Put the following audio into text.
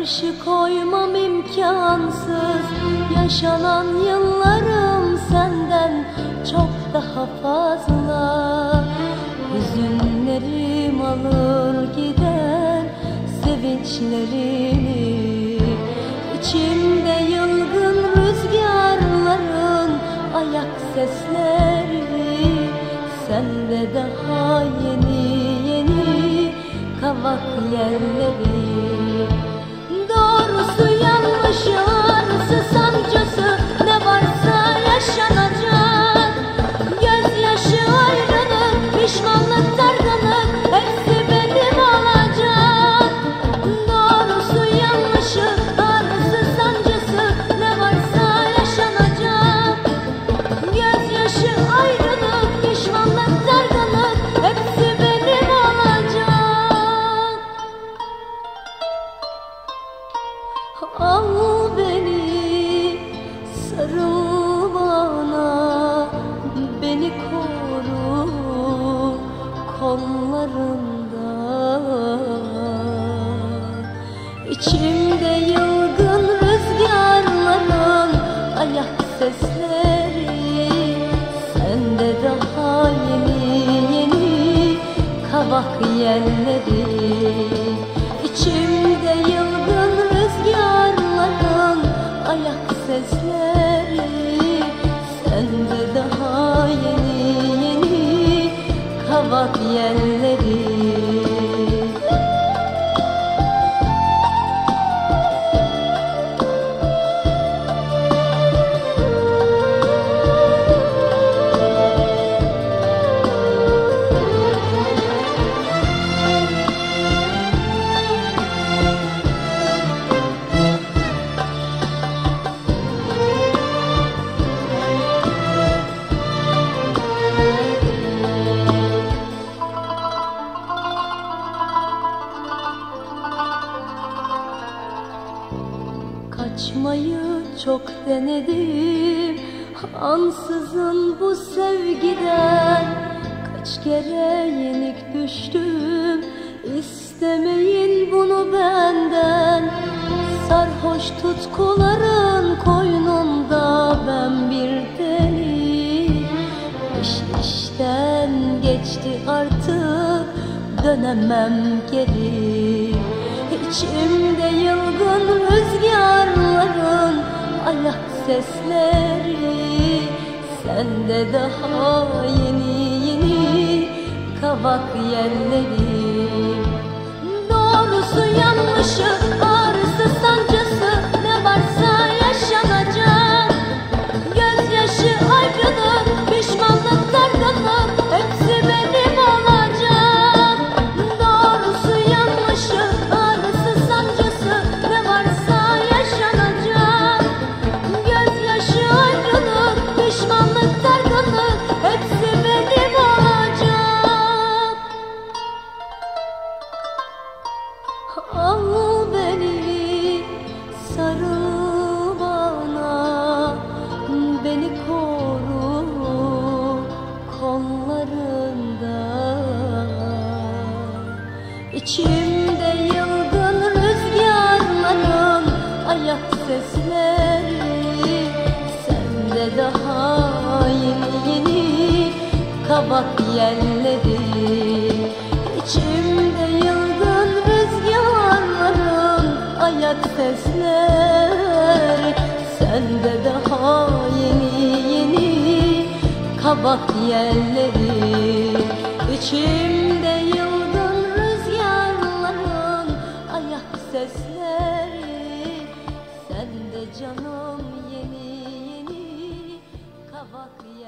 Karşı koymam imkansız. Yaşanan yıllarım senden çok daha fazla. Hüzünlerim alır gider sevinçlerimi. İçimde yılgın rüzgarların ayak sesleri. Sende daha yeni yeni kavak yerleri Doğrusu yanlışı ağrısı Al beni sarıl bana Beni koru kollarında. İçimde yılgın rüzgarların ayak sesleri Sende daha yeni yeni kavak yerleri kavak Kaçmayı çok denedim. Ansızın bu sevgiden Kaç kere yenik düştüm. İstemeyin bunu benden. Sarhoş tutkuların koynunda ben bir deli İş işten geçti artık dönemem geri. İçimde yılgın rüzgarların ayak sesleri Sende daha yeni yeni kavak yerleri. Doğrusu yanlışı Al beni sarıl Beni koru kollarında. İçimde yılgın rüzgarların ayak sesleri Sende daha yeni yeni kavak yerleri İçimde kabak yerleri. İçimde yılgın rüzgarların ayak sesleri. Sen de canım yeni yeni kabak yerleri